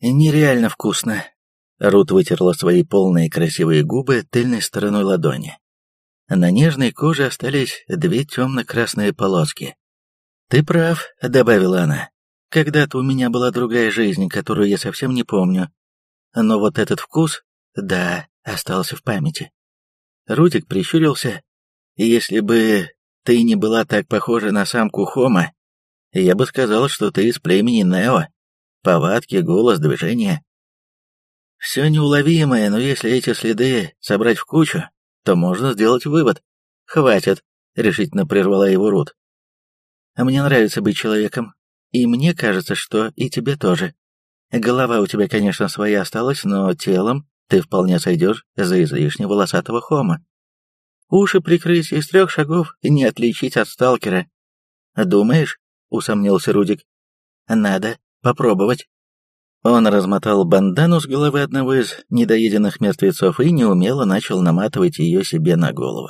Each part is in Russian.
Нереально вкусно. Рут вытерла свои полные красивые губы тыльной стороной ладони. На нежной коже остались две темно-красные полоски. «Ты прав», — добавила она. «Когда-то у меня была другая жизнь, которую я совсем не помню. Но вот этот вкус, да, остался в памяти». Рутик прищурился. «Если бы ты не была так похожа на самку Хома, я бы сказал, что ты из племени Нео. Повадки, голос, движения. Все неуловимое, но если эти следы собрать в кучу, то можно сделать вывод. «Хватит», — решительно прервала его Рут. «А «Мне нравится быть человеком, и мне кажется, что и тебе тоже. Голова у тебя, конечно, своя осталась, но телом ты вполне сойдешь за излишне волосатого хома. Уши прикрыть из трех шагов и не отличить от сталкера. Думаешь?» — усомнился Рудик. «Надо попробовать». Он размотал бандану с головы одного из недоеденных мертвецов и неумело начал наматывать ее себе на голову.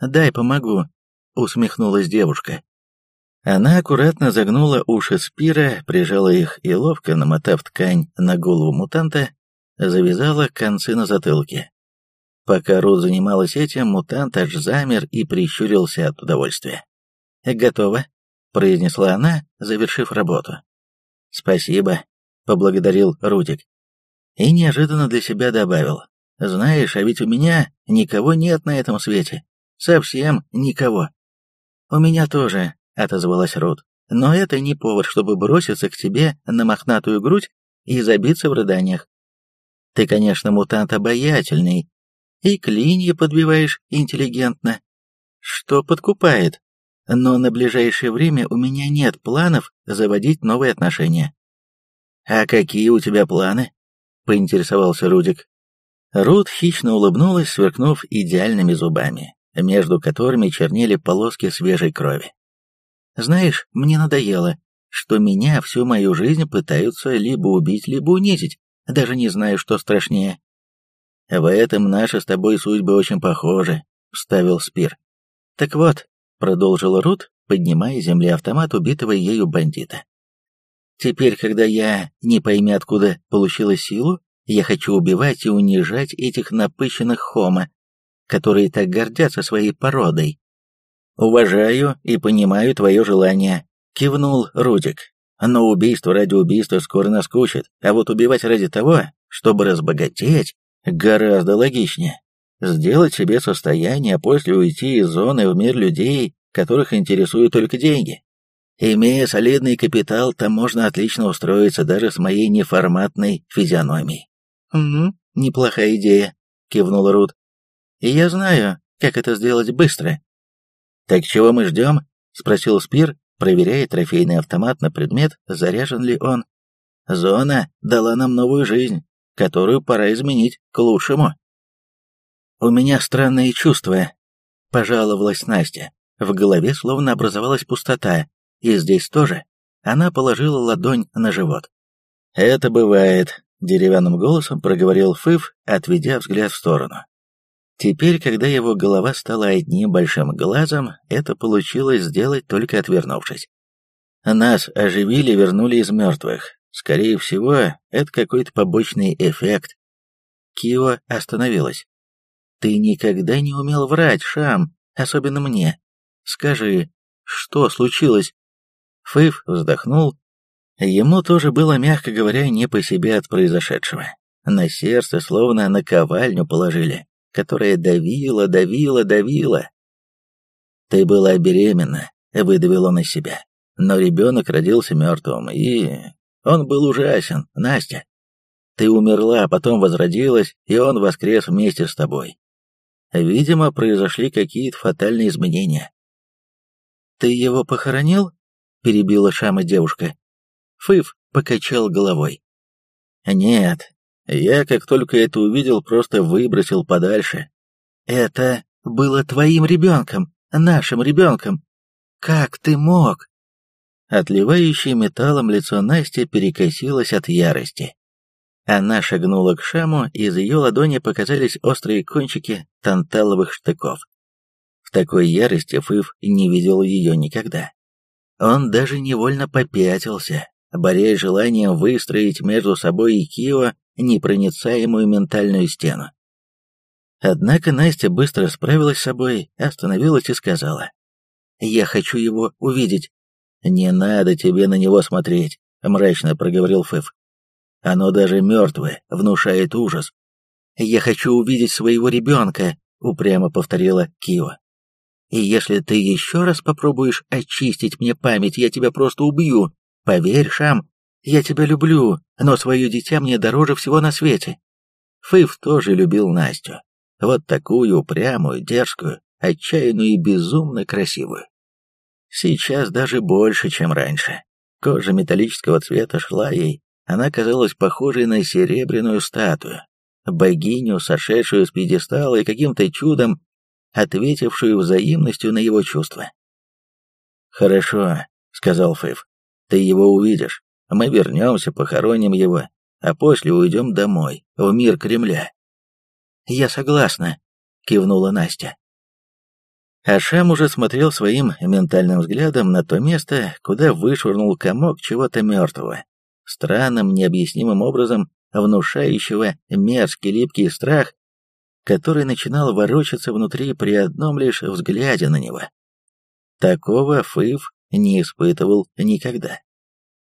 «Дай помогу», — усмехнулась девушка. Она аккуратно загнула уши Спира, прижала их и, ловко намотав ткань на голову мутанта, завязала концы на затылке. Пока Рут занималась этим, мутант аж замер и прищурился от удовольствия. «Готово», — произнесла она, завершив работу. «Спасибо», поблагодарил Рудик. И неожиданно для себя добавил. «Знаешь, а ведь у меня никого нет на этом свете. Совсем никого». «У меня тоже», — отозвалась Рут. «Но это не повод, чтобы броситься к тебе на мохнатую грудь и забиться в рыданиях. Ты, конечно, мутант обаятельный, и клинья подбиваешь интеллигентно, что подкупает, но на ближайшее время у меня нет планов заводить новые отношения. «А какие у тебя планы?» — поинтересовался Рудик. Рут хищно улыбнулась, сверкнув идеальными зубами, между которыми чернели полоски свежей крови. «Знаешь, мне надоело, что меня всю мою жизнь пытаются либо убить, либо унизить, даже не знаю, что страшнее». «В этом наши с тобой судьбы очень похожи», — вставил Спир. «Так вот», — продолжила Рут, поднимая с земли автомат убитого ею бандита. Теперь, когда я, не пойми откуда, получила силу, я хочу убивать и унижать этих напыщенных хома, которые так гордятся своей породой. «Уважаю и понимаю твое желание», — кивнул Рудик. «Но убийство ради убийства скоро наскучит, а вот убивать ради того, чтобы разбогатеть, гораздо логичнее. Сделать себе состояние, а после уйти из зоны в мир людей, которых интересуют только деньги. Имея солидный капитал, там можно отлично устроиться даже с моей неформатной физиономией. «Угу, неплохая идея», — кивнул Рут. «И я знаю, как это сделать быстро». «Так чего мы ждем?» — спросил Спир, проверяя трофейный автомат на предмет, заряжен ли он. «Зона дала нам новую жизнь, которую пора изменить к лучшему». «У меня странные чувства», — пожаловалась Настя. В голове словно образовалась пустота, и здесь тоже. Она положила ладонь на живот. «Это бывает», — деревянным голосом проговорил Фыв, отведя взгляд в сторону. Теперь, когда его голова стала одним большим глазом, это получилось сделать только отвернувшись. Нас оживили вернули из мертвых. Скорее всего, это какой-то побочный эффект. Кио остановилась. «Ты никогда не умел врать, Шам, особенно мне. Скажи, что случилось Фыв вздохнул. Ему тоже было, мягко говоря, не по себе от произошедшего. На сердце словно наковальню положили, которая давила, давила, давила. «Ты была беременна», — выдавил он из себя. «Но ребенок родился мертвым, и... он был ужасен, Настя. Ты умерла, а потом возродилась, и он воскрес вместе с тобой. Видимо, произошли какие-то фатальные изменения». «Ты его похоронил?» — перебила Шама девушка. Фыв покачал головой. «Нет, я, как только это увидел, просто выбросил подальше. Это было твоим ребенком, нашим ребенком. Как ты мог?» Отливающее металлом лицо Насти перекосилось от ярости. Она шагнула к Шаму, и из ее ладони показались острые кончики танталовых штыков. В такой ярости Фыв не видел ее никогда. Он даже невольно попятился, борясь желанием выстроить между собой и Кио непроницаемую ментальную стену. Однако Настя быстро справилась с собой, остановилась и сказала. «Я хочу его увидеть». «Не надо тебе на него смотреть», — мрачно проговорил Фэф. «Оно даже мертвое, внушает ужас». «Я хочу увидеть своего ребенка», — упрямо повторила Кио. «И если ты еще раз попробуешь очистить мне память, я тебя просто убью. Поверь, Шам, я тебя люблю, но свое дитя мне дороже всего на свете». Фыв тоже любил Настю. Вот такую упрямую, дерзкую, отчаянную и безумно красивую. Сейчас даже больше, чем раньше. Кожа металлического цвета шла ей, она казалась похожей на серебряную статую, богиню, сошедшую с пьедестала и каким-то чудом ответившую взаимностью на его чувства. «Хорошо», — сказал Фэйв, — «ты его увидишь. Мы вернемся, похороним его, а после уйдем домой, в мир Кремля. «Я согласна», — кивнула Настя. Ашам уже смотрел своим ментальным взглядом на то место, куда вышвырнул комок чего-то мертвого, странным, необъяснимым образом внушающего мерзкий липкий страх, который начинал ворочаться внутри при одном лишь взгляде на него. Такого Фыв не испытывал никогда.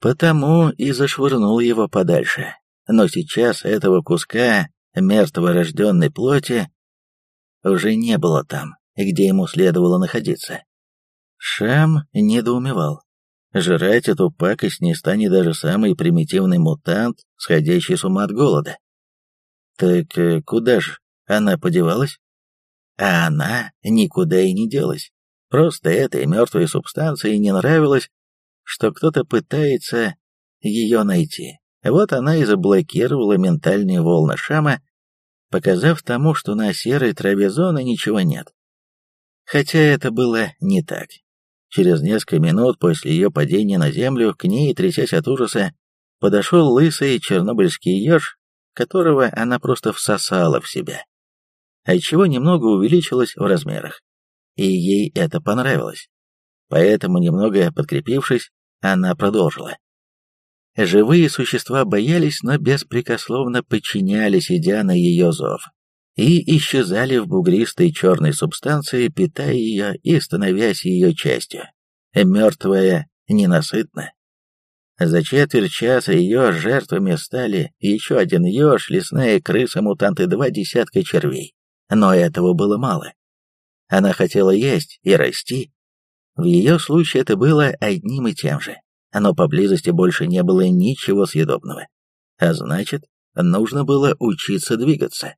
Потому и зашвырнул его подальше. Но сейчас этого куска мертворожденной плоти уже не было там, где ему следовало находиться. Шам недоумевал. Жрать эту пакость не станет даже самый примитивный мутант, сходящий с ума от голода. Так э, куда же она подевалась? А она никуда и не делась. Просто этой мертвой субстанции не нравилось, что кто-то пытается ее найти. Вот она и заблокировала ментальные волны Шама, показав тому, что на серой траве зоны ничего нет. Хотя это было не так. Через несколько минут после ее падения на землю к ней, трясясь от ужаса, подошел лысый чернобыльский еж, которого она просто всосала в себя, отчего немного увеличилась в размерах. И ей это понравилось. Поэтому, немного подкрепившись, она продолжила. Живые существа боялись, но беспрекословно подчинялись, идя на ее зов, и исчезали в бугристой черной субстанции, питая ее и становясь ее частью. Мертвая ненасытна. За четверть часа ее жертвами стали еще один еж, лесная крыса, мутанты, два десятка червей. Но этого было мало. Она хотела есть и расти. В ее случае это было одним и тем же но поблизости больше не было ничего съедобного. А значит, нужно было учиться двигаться.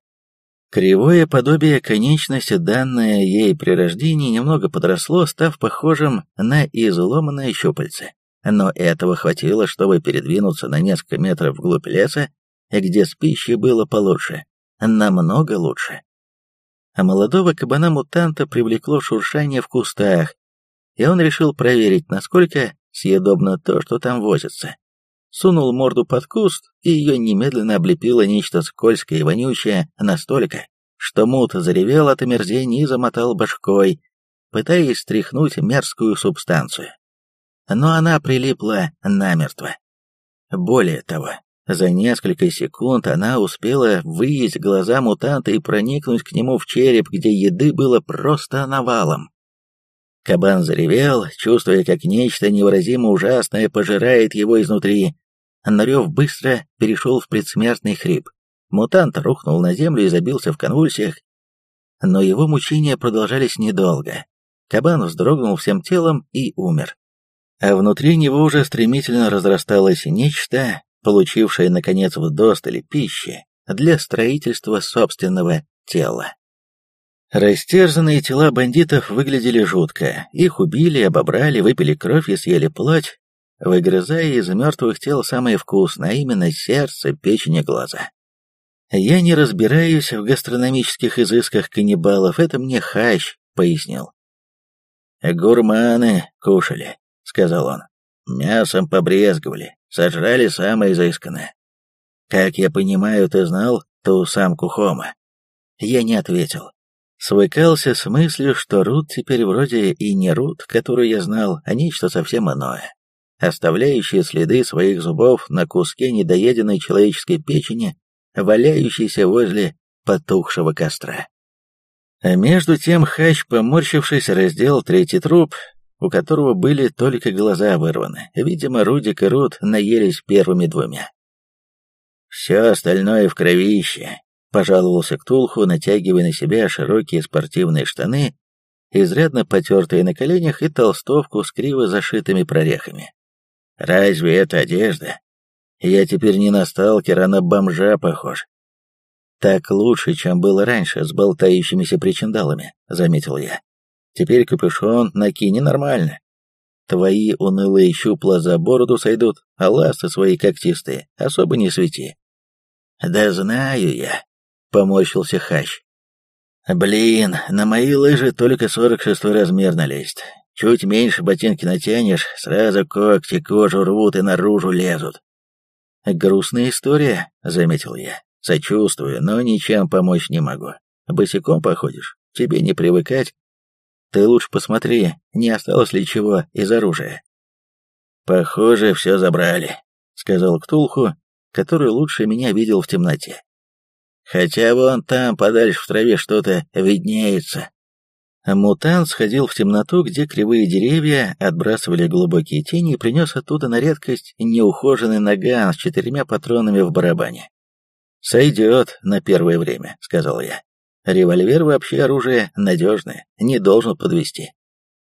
Кривое подобие конечности, данное ей при рождении, немного подросло, став похожим на изломанное щупальце. Но этого хватило, чтобы передвинуться на несколько метров вглубь леса, где с пищей было получше, намного лучше. А молодого кабана-мутанта привлекло шуршание в кустах, и он решил проверить, насколько съедобно то, что там возится. Сунул морду под куст, и ее немедленно облепило нечто скользкое и вонючее настолько, что мут заревел от омерзения и замотал башкой, пытаясь стряхнуть мерзкую субстанцию. Но она прилипла намертво. Более того, за несколько секунд она успела выесть глаза мутанта и проникнуть к нему в череп, где еды было просто навалом. Кабан заревел, чувствуя, как нечто невыразимо ужасное пожирает его изнутри. Но рев быстро перешел в предсмертный хрип. Мутант рухнул на землю и забился в конвульсиях. Но его мучения продолжались недолго. Кабан вздрогнул всем телом и умер. А внутри него уже стремительно разрасталось нечто, получившее, наконец, вдосталь пищи для строительства собственного тела. Растерзанные тела бандитов выглядели жутко. Их убили, обобрали, выпили кровь и съели плоть, выгрызая из мертвых тел самое вкусное, а именно сердце, печень и глаза. «Я не разбираюсь в гастрономических изысках каннибалов, это мне хащ», — пояснил. «Гурманы кушали», — сказал он. «Мясом побрезговали, сожрали самое изысканное. Как я понимаю, ты знал ту самку Хома?» Я не ответил свыкался с мыслью, что Рут теперь вроде и не Рут, которую я знал, а нечто совсем иное. Оставляющие следы своих зубов на куске недоеденной человеческой печени, валяющейся возле потухшего костра. А между тем Хач, поморщившись, раздел третий труп, у которого были только глаза вырваны. Видимо, Рудик и Руд наелись первыми двумя. «Все остальное в кровище», — пожаловался Ктулху, натягивая на себя широкие спортивные штаны, изрядно потертые на коленях и толстовку с криво зашитыми прорехами. «Разве это одежда? Я теперь не на сталкера, а на бомжа похож. «Так лучше, чем было раньше с болтающимися причиндалами», — заметил я. «Теперь капюшон накини нормально. Твои унылые щупла за бороду сойдут, а ласты свои когтистые особо не свети». «Да знаю я», — поморщился Хащ. «Блин, на мои лыжи только сорок шестой размер налезть. Чуть меньше ботинки натянешь, сразу когти кожу рвут и наружу лезут». «Грустная история», — заметил я. Сочувствую, но ничем помочь не могу. Босиком походишь, тебе не привыкать. Ты лучше посмотри, не осталось ли чего из оружия. Похоже, все забрали, сказал Ктулху, который лучше меня видел в темноте. Хотя вон там, подальше в траве, что-то виднеется. Мутант сходил в темноту, где кривые деревья отбрасывали глубокие тени и принес оттуда на редкость неухоженный наган с четырьмя патронами в барабане. «Сойдет на первое время», — сказал я. «Револьвер вообще оружие надежное, не должен подвести».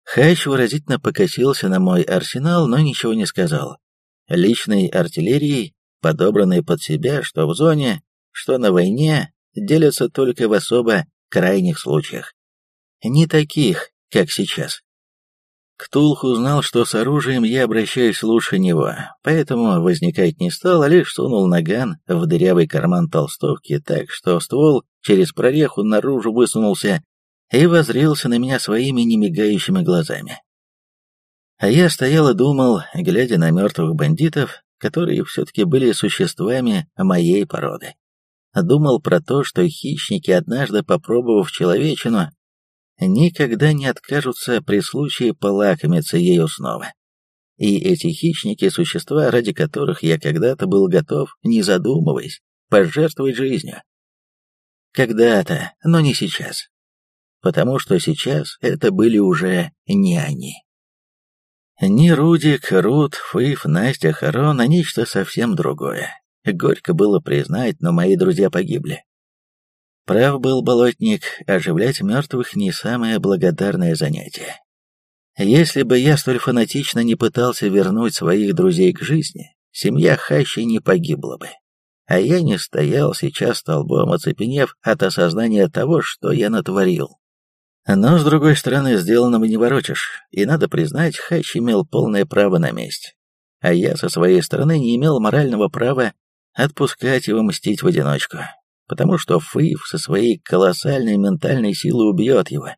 Хач выразительно покосился на мой арсенал, но ничего не сказал. Личной артиллерией, подобранной под себя, что в зоне, что на войне, делятся только в особо крайних случаях. Не таких, как сейчас. Ктулх узнал, что с оружием я обращаюсь лучше него, поэтому возникать не стал, а лишь сунул наган в дырявый карман толстовки так, что ствол через прореху наружу высунулся и возрился на меня своими немигающими глазами. А я стоял и думал, глядя на мертвых бандитов, которые все-таки были существами моей породы. Думал про то, что хищники, однажды попробовав человечину, никогда не откажутся при случае полакомиться ею снова. И эти хищники – существа, ради которых я когда-то был готов, не задумываясь, пожертвовать жизнью. Когда-то, но не сейчас. Потому что сейчас это были уже не они. Не Рудик, Рут, Фыф, Настя, Харон, а нечто совсем другое. Горько было признать, но мои друзья погибли. Прав был болотник, оживлять мертвых не самое благодарное занятие. Если бы я столь фанатично не пытался вернуть своих друзей к жизни, семья Хащи не погибла бы. А я не стоял сейчас столбом, оцепенев от осознания того, что я натворил. Но, с другой стороны, сделанного не ворочишь, и, надо признать, Хач имел полное право на месть. А я, со своей стороны, не имел морального права отпускать его мстить в одиночку потому что Фыв со своей колоссальной ментальной силой убьет его,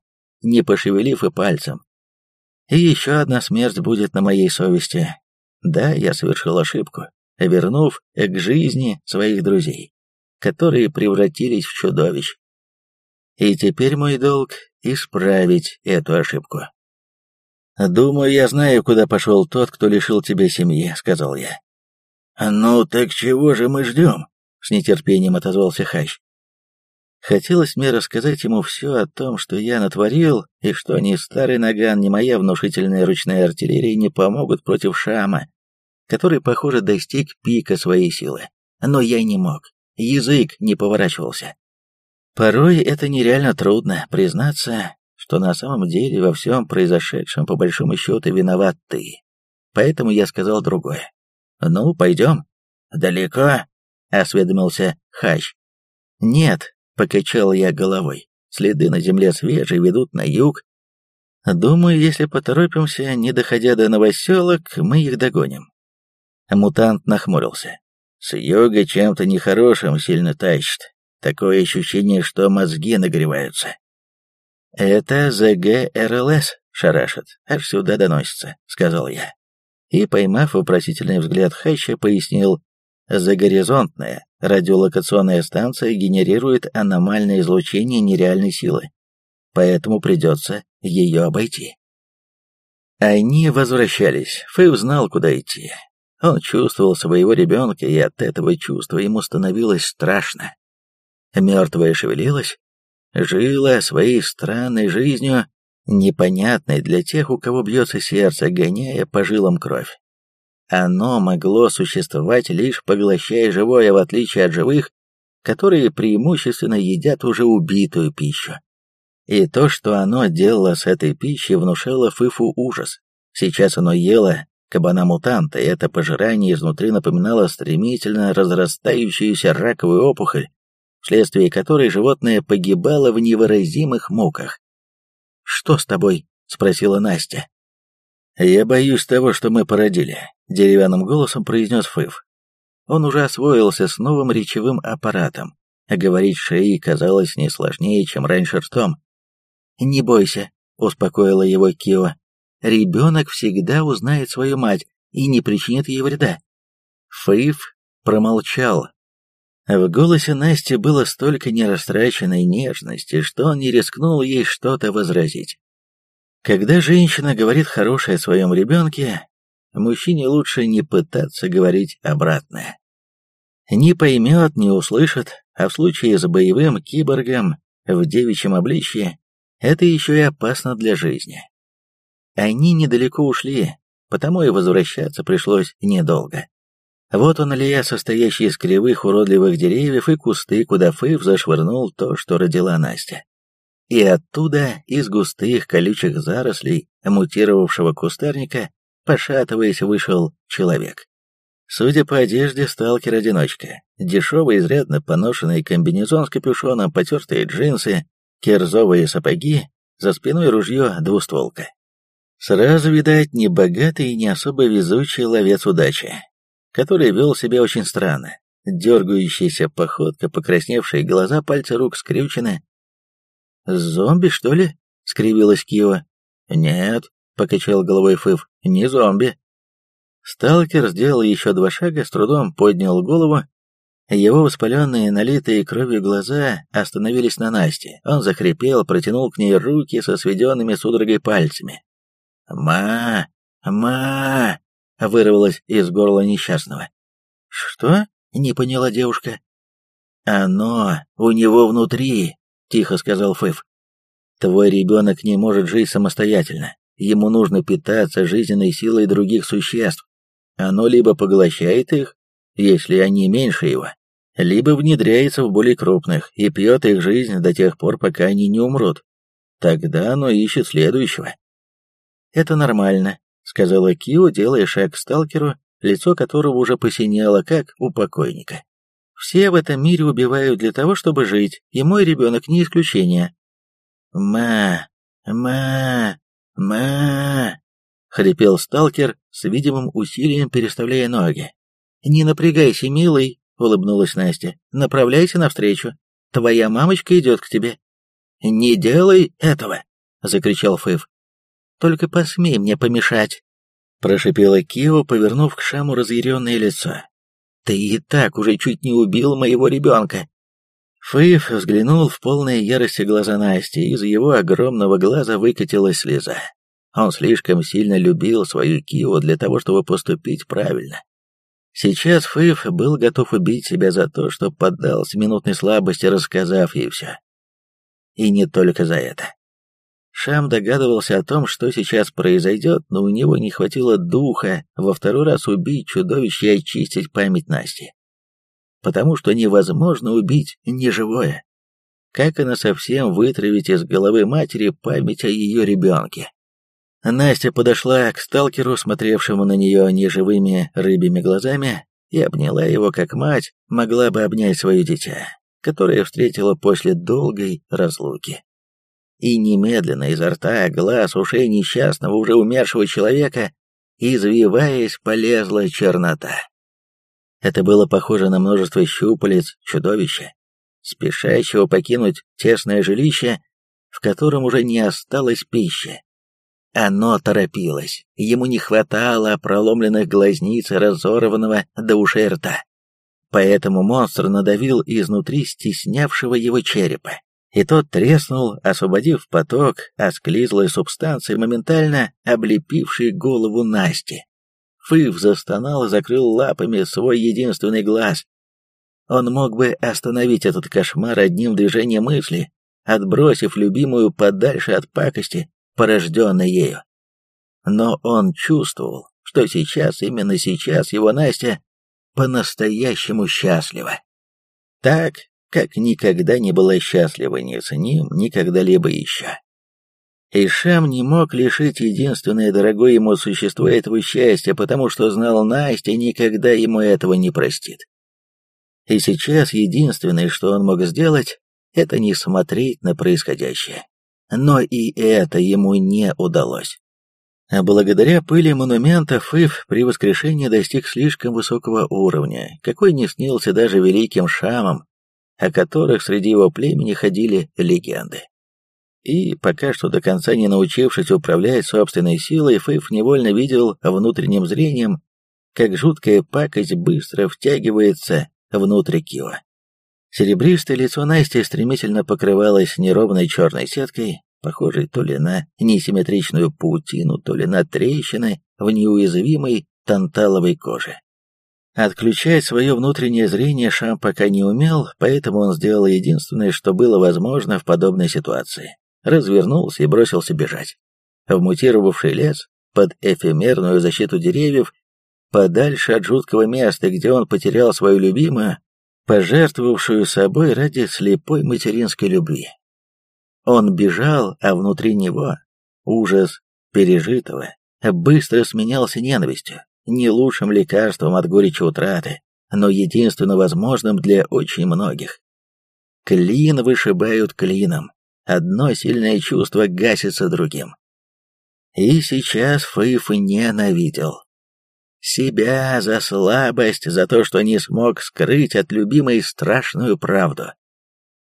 не пошевелив и пальцем. И еще одна смерть будет на моей совести. Да, я совершил ошибку, вернув к жизни своих друзей, которые превратились в чудовищ. И теперь мой долг — исправить эту ошибку. «Думаю, я знаю, куда пошел тот, кто лишил тебя семьи», — сказал я. «Ну так чего же мы ждем?» С нетерпением отозвался Хач. Хотелось мне рассказать ему все о том, что я натворил, и что ни старый наган, ни моя внушительная ручная артиллерия не помогут против Шама, который, похоже, достиг пика своей силы. Но я не мог, язык не поворачивался. Порой это нереально трудно признаться, что на самом деле во всем произошедшем по большому счету виноват ты. Поэтому я сказал другое. «Ну, пойдем». «Далеко?» — осведомился Хач. «Нет», — покачал я головой, — «следы на земле свежие ведут на юг. Думаю, если поторопимся, не доходя до новоселок, мы их догоним». Мутант нахмурился. «С юга чем-то нехорошим сильно тащит. Такое ощущение, что мозги нагреваются». «Это ЗГРЛС шарашит, аж сюда доносится», — сказал я. И, поймав вопросительный взгляд Хача, пояснил, Загоризонтная радиолокационная станция генерирует аномальное излучение нереальной силы, поэтому придется ее обойти. Они возвращались. Фэйв знал, куда идти. Он чувствовал своего ребенка, и от этого чувства ему становилось страшно. Мертвая шевелилась, жила своей странной жизнью, непонятной для тех, у кого бьется сердце, гоняя по жилам кровь. Оно могло существовать лишь поглощая живое, в отличие от живых, которые преимущественно едят уже убитую пищу. И то, что оно делало с этой пищей, внушало Фыфу ужас. Сейчас оно ело кабана-мутанта, и это пожирание изнутри напоминало стремительно разрастающуюся раковую опухоль, вследствие которой животное погибало в невыразимых муках. «Что с тобой?» — спросила Настя. «Я боюсь того, что мы породили», — деревянным голосом произнес Фыв. Он уже освоился с новым речевым аппаратом. Говорить шеей казалось не сложнее, чем раньше ртом. «Не бойся», — успокоила его Кио. «Ребенок всегда узнает свою мать и не причинит ей вреда». Фейв промолчал. В голосе Насти было столько нерастраченной нежности, что он не рискнул ей что-то возразить. Когда женщина говорит хорошее о своем ребенке, мужчине лучше не пытаться говорить обратное. Не поймет, не услышит, а в случае с боевым киборгом в девичьем обличье это еще и опасно для жизни. Они недалеко ушли, потому и возвращаться пришлось недолго. Вот он лея, состоящий из кривых уродливых деревьев и кусты, куда Фейв зашвырнул то, что родила Настя. И оттуда, из густых колючих зарослей, мутировавшего кустарника, пошатываясь, вышел человек. Судя по одежде, сталкер-одиночка. Дешевый, изрядно поношенный комбинезон с капюшоном, потертые джинсы, кирзовые сапоги, за спиной ружье двустволка. Сразу, видать, не богатый и не особо везучий ловец удачи, который вел себя очень странно. Дергающаяся походка, покрасневшие глаза, пальцы рук скрючены. «Зомби, что ли?» — скривилась Кио. «Нет», — покачал головой Фыв, — «не зомби». Сталкер сделал еще два шага, с трудом поднял голову его воспаленные, налитые кровью глаза остановились на Насте. Он захрипел, протянул к ней руки со сведенными судорогой пальцами. «Ма! Ма!» — вырвалось из горла несчастного. «Что?» — не поняла девушка. «Оно у него внутри», — тихо сказал Фыф. «Твой ребенок не может жить самостоятельно. Ему нужно питаться жизненной силой других существ. Оно либо поглощает их, если они меньше его, либо внедряется в более крупных и пьет их жизнь до тех пор, пока они не умрут. Тогда оно ищет следующего. «Это нормально», — сказала Кио, делая шаг к сталкеру, лицо которого уже посинело, как у покойника. «Все в этом мире убивают для того, чтобы жить, и мой ребенок не исключение». «Ма, ма, ма», — хрипел сталкер с видимым усилием, переставляя ноги. «Не напрягайся, милый», — улыбнулась Настя. «Направляйся навстречу. Твоя мамочка идет к тебе». «Не делай этого!» — закричал Фыв. «Только посмей мне помешать!» — прошипела Кио, повернув к Шаму разъяренное лицо. «Ты и так уже чуть не убил моего ребенка!» Фыв взглянул в полные ярости глаза Насти, и из его огромного глаза выкатилась слеза. Он слишком сильно любил свою Кио для того, чтобы поступить правильно. Сейчас Фыв был готов убить себя за то, что поддался минутной слабости, рассказав ей все. И не только за это. Шам догадывался о том, что сейчас произойдет, но у него не хватило духа во второй раз убить чудовище и очистить память Насти. Потому что невозможно убить неживое. Как и совсем вытравить из головы матери память о ее ребенке. Настя подошла к сталкеру, смотревшему на нее неживыми рыбьими глазами, и обняла его, как мать могла бы обнять свое дитя, которое встретила после долгой разлуки. И немедленно изо рта, глаз, ушей несчастного, уже умершего человека, извиваясь, полезла чернота. Это было похоже на множество щупалец чудовища, спешащего покинуть тесное жилище, в котором уже не осталось пищи. Оно торопилось, ему не хватало проломленных глазниц разорванного до ушей рта. Поэтому монстр надавил изнутри стеснявшего его черепа, и тот треснул, освободив поток осклизлой субстанции, моментально облепившей голову Насти. Фыв застонал и закрыл лапами свой единственный глаз. Он мог бы остановить этот кошмар одним движением мысли, отбросив любимую подальше от пакости, порожденной ею. Но он чувствовал, что сейчас, именно сейчас, его Настя по-настоящему счастлива. Так, как никогда не была счастлива ни с ним, ни когда-либо еще. И Шам не мог лишить единственное дорогое ему существо этого счастья, потому что знал Настя никогда ему этого не простит. И сейчас единственное, что он мог сделать, это не смотреть на происходящее. Но и это ему не удалось. А благодаря пыли монументов Ив при воскрешении достиг слишком высокого уровня, какой не снился даже великим шамам, о которых среди его племени ходили легенды. И пока что до конца не научившись управлять собственной силой, Фыф невольно видел внутренним зрением, как жуткая пакость быстро втягивается внутрь Кио. Серебристое лицо Насти стремительно покрывалось неровной черной сеткой, похожей то ли на несимметричную паутину, то ли на трещины в неуязвимой танталовой коже. Отключать свое внутреннее зрение Шам пока не умел, поэтому он сделал единственное, что было возможно в подобной ситуации развернулся и бросился бежать. В мутировавший лес, под эфемерную защиту деревьев, подальше от жуткого места, где он потерял свою любимую, пожертвовавшую собой ради слепой материнской любви. Он бежал, а внутри него ужас пережитого быстро сменялся ненавистью, не лучшим лекарством от горечи утраты, но единственно возможным для очень многих. Клин вышибают клином, Одно сильное чувство гасится другим. И сейчас Фыф ненавидел. Себя за слабость, за то, что не смог скрыть от любимой страшную правду.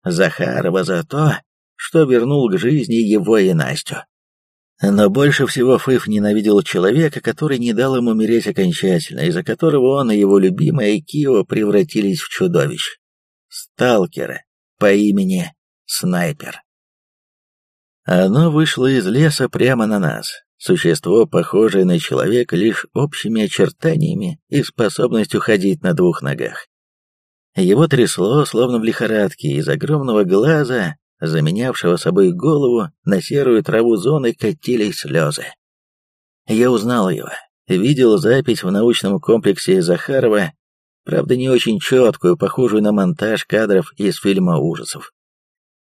Захарова за то, что вернул к жизни его и Настю. Но больше всего Фыф ненавидел человека, который не дал ему умереть окончательно, из-за которого он и его любимая Кио превратились в чудовищ. Сталкера по имени Снайпер. Оно вышло из леса прямо на нас. Существо, похожее на человека лишь общими очертаниями и способностью ходить на двух ногах. Его трясло, словно в лихорадке, из огромного глаза, заменявшего собой голову, на серую траву зоны катились слезы. Я узнал его, видел запись в научном комплексе Захарова, правда не очень четкую, похожую на монтаж кадров из фильма ужасов.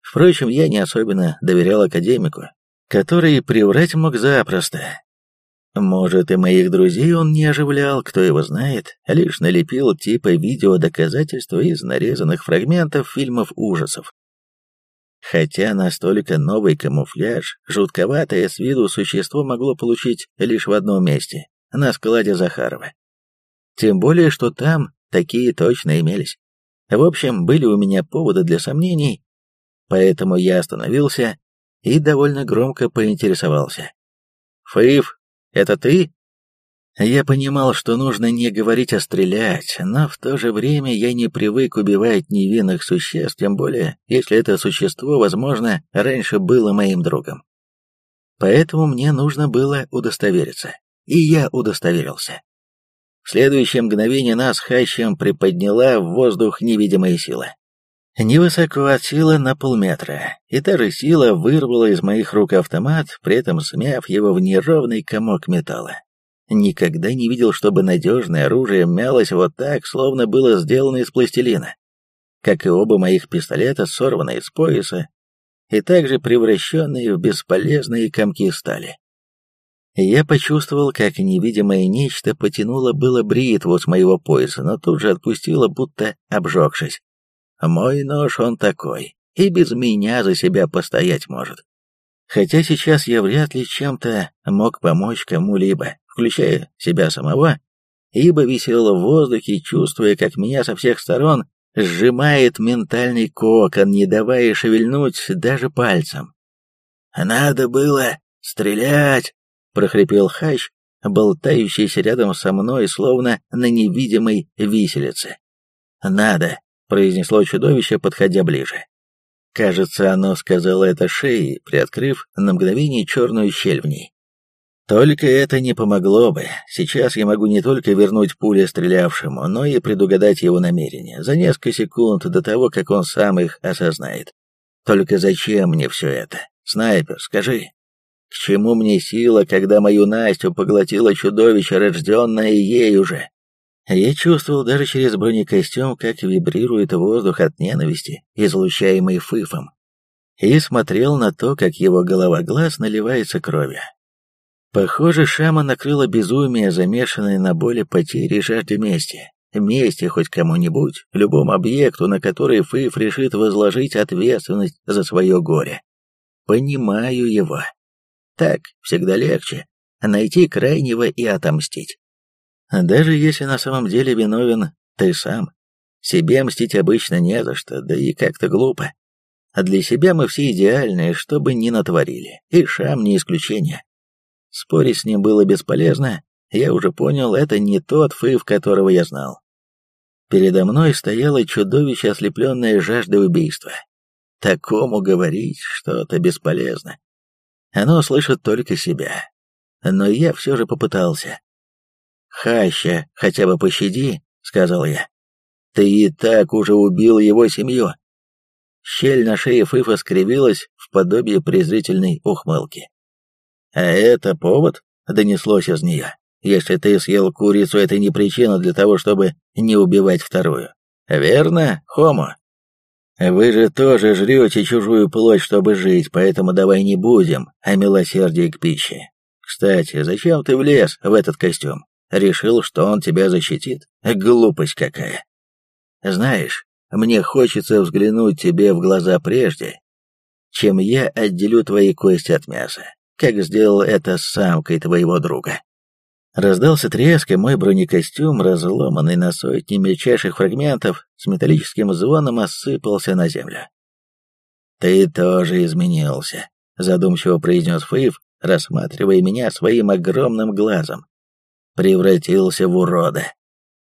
Впрочем, я не особенно доверял академику, который приврать мог запросто. Может, и моих друзей он не оживлял, кто его знает, лишь налепил типа видеодоказательства из нарезанных фрагментов фильмов ужасов. Хотя настолько новый камуфляж, жутковатое с виду существо могло получить лишь в одном месте, на складе Захарова. Тем более, что там такие точно имелись. В общем, были у меня поводы для сомнений, поэтому я остановился и довольно громко поинтересовался. «Фыв, это ты?» Я понимал, что нужно не говорить, а стрелять, но в то же время я не привык убивать невинных существ, тем более, если это существо, возможно, раньше было моим другом. Поэтому мне нужно было удостовериться, и я удостоверился. В следующее мгновение нас хащем приподняла в воздух невидимая сила. Невысоко от силы на полметра, и та же сила вырвала из моих рук автомат, при этом смяв его в неровный комок металла. Никогда не видел, чтобы надежное оружие мялось вот так, словно было сделано из пластилина. Как и оба моих пистолета, сорванные с пояса, и также превращенные в бесполезные комки стали. Я почувствовал, как невидимое нечто потянуло было бритву с моего пояса, но тут же отпустило, будто обжегшись. Мой нож он такой, и без меня за себя постоять может. Хотя сейчас я вряд ли чем-то мог помочь кому-либо, включая себя самого, ибо висел в воздухе, чувствуя, как меня со всех сторон сжимает ментальный кокон, не давая шевельнуть даже пальцем. «Надо было стрелять!» — прохрипел Хач, болтающийся рядом со мной, словно на невидимой виселице. «Надо!» произнесло чудовище, подходя ближе. Кажется, оно сказало это шеей, приоткрыв на мгновение черную щель в ней. Только это не помогло бы. Сейчас я могу не только вернуть пули стрелявшему, но и предугадать его намерения за несколько секунд до того, как он сам их осознает. Только зачем мне все это? Снайпер, скажи. К чему мне сила, когда мою Настю поглотило чудовище, рожденное ей уже? Я чувствовал даже через бронекостюм, как вибрирует воздух от ненависти, излучаемый Фыфом, и смотрел на то, как его голова-глаз наливается кровью. Похоже, Шама накрыло безумие, замешанное на боли, потери и жажде мести. Мести хоть кому-нибудь, любому объекту, на который Фыф решит возложить ответственность за свое горе. Понимаю его. Так всегда легче. Найти крайнего и отомстить. Даже если на самом деле виновен ты сам. Себе мстить обычно не за что, да и как-то глупо. А для себя мы все идеальные, что бы ни натворили, и Шам не исключение. Спорить с ним было бесполезно, я уже понял, это не тот Фыв, которого я знал. Передо мной стояло чудовище, ослепленное жаждой убийства. Такому говорить что-то бесполезно. Оно слышит только себя. Но я все же попытался. «Хаща, хотя бы пощади», — сказал я. «Ты и так уже убил его семью». Щель на шее Фыфа скривилась в подобие презрительной ухмылки. «А это повод?» — донеслось из нее. «Если ты съел курицу, это не причина для того, чтобы не убивать вторую. Верно, Хомо?» «Вы же тоже жрете чужую плоть, чтобы жить, поэтому давай не будем о милосердии к пище. Кстати, зачем ты влез в этот костюм? Решил, что он тебя защитит? Глупость какая. Знаешь, мне хочется взглянуть тебе в глаза прежде, чем я отделю твои кости от мяса, как сделал это с самкой твоего друга. Раздался треск, и мой бронекостюм, разломанный на сотни мельчайших фрагментов, с металлическим звоном осыпался на землю. «Ты тоже изменился», — задумчиво произнес Фейв, рассматривая меня своим огромным глазом. «Превратился в урода.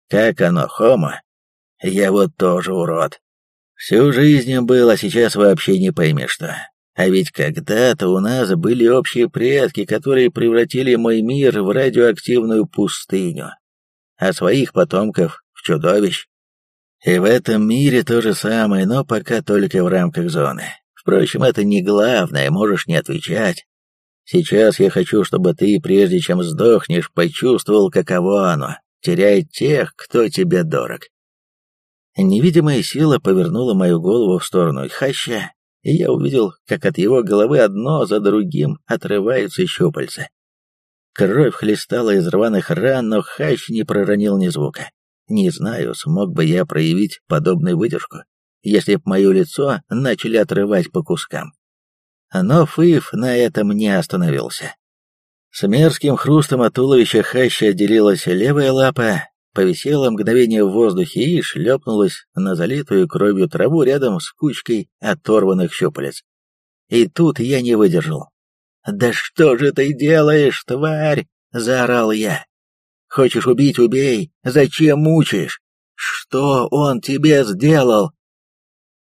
Как оно, Хома? Я вот тоже урод. Всю жизнь был, а сейчас вообще не пойми что. А ведь когда-то у нас были общие предки, которые превратили мой мир в радиоактивную пустыню, а своих потомков в чудовищ. И в этом мире то же самое, но пока только в рамках зоны. Впрочем, это не главное, можешь не отвечать. Сейчас я хочу, чтобы ты, прежде чем сдохнешь, почувствовал, каково оно — терять тех, кто тебе дорог. Невидимая сила повернула мою голову в сторону Хаща, и я увидел, как от его головы одно за другим отрываются щупальца. Кровь хлестала из рваных ран, но Хащ не проронил ни звука. Не знаю, смог бы я проявить подобную выдержку, если б мое лицо начали отрывать по кускам. Но Фыв на этом не остановился. С мерзким хрустом от туловища Хаща отделилась левая лапа, повисела мгновение в воздухе и шлепнулась на залитую кровью траву рядом с кучкой оторванных щупалец. И тут я не выдержал. «Да что же ты делаешь, тварь?» — заорал я. «Хочешь убить — убей. Зачем мучаешь? Что он тебе сделал?»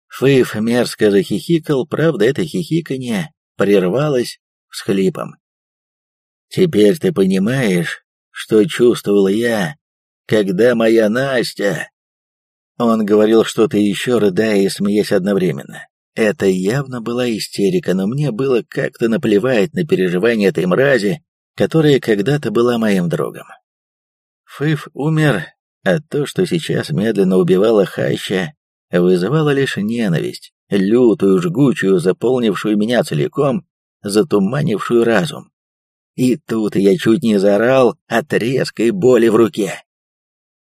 Фыф мерзко захихикал, правда, это хихиканье прервалось всхлипом. «Теперь ты понимаешь, что чувствовал я, когда моя Настя...» Он говорил что-то еще, рыдая и смеясь одновременно. Это явно была истерика, но мне было как-то наплевать на переживания этой мрази, которая когда-то была моим другом. Фыф умер, а то, что сейчас медленно убивало Хаща, вызывало лишь ненависть, лютую, жгучую, заполнившую меня целиком, затуманившую разум. И тут я чуть не заорал от резкой боли в руке.